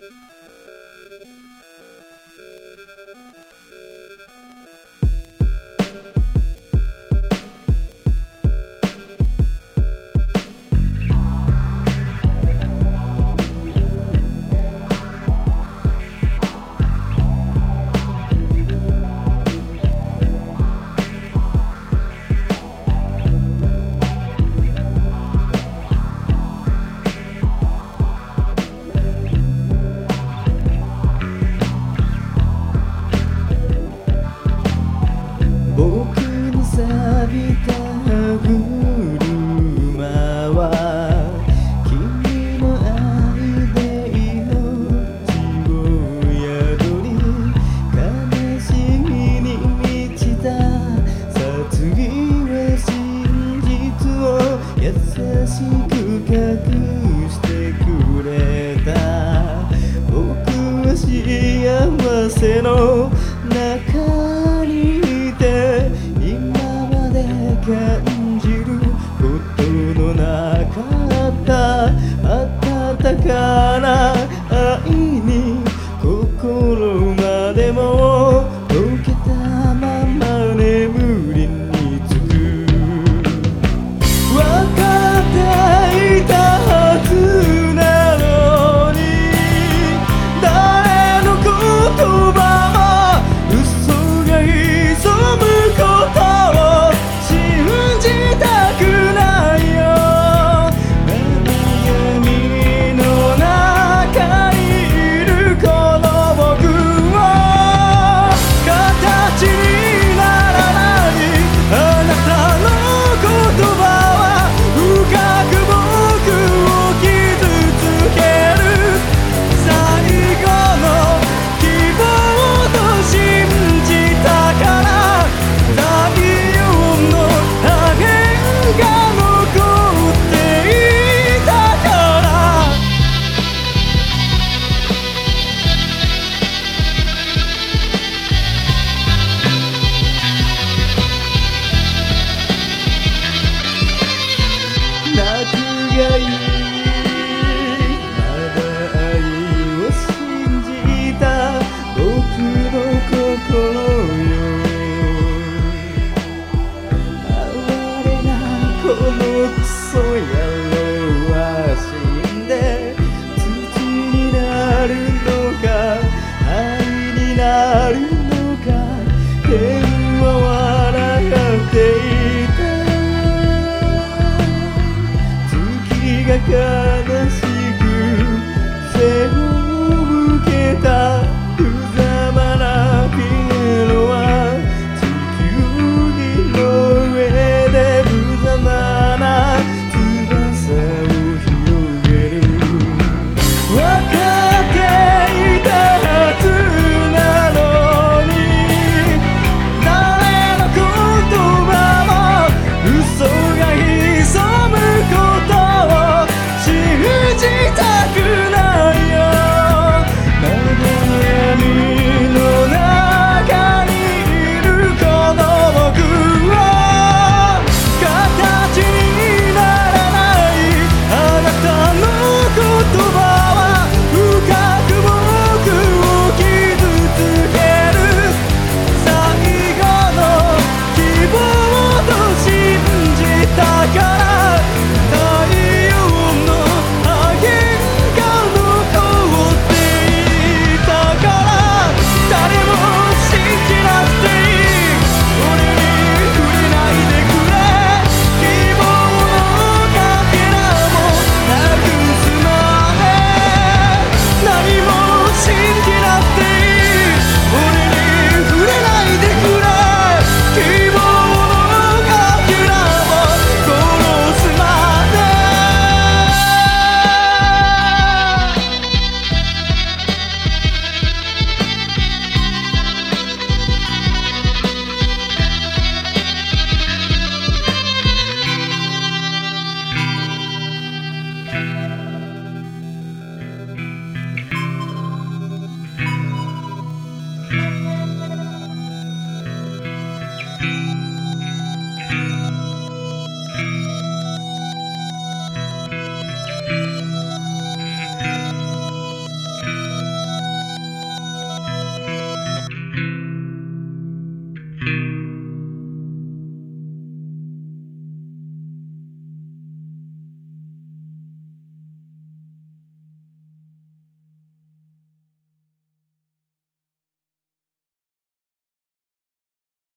Thank you. 汗の中にいて今までが所以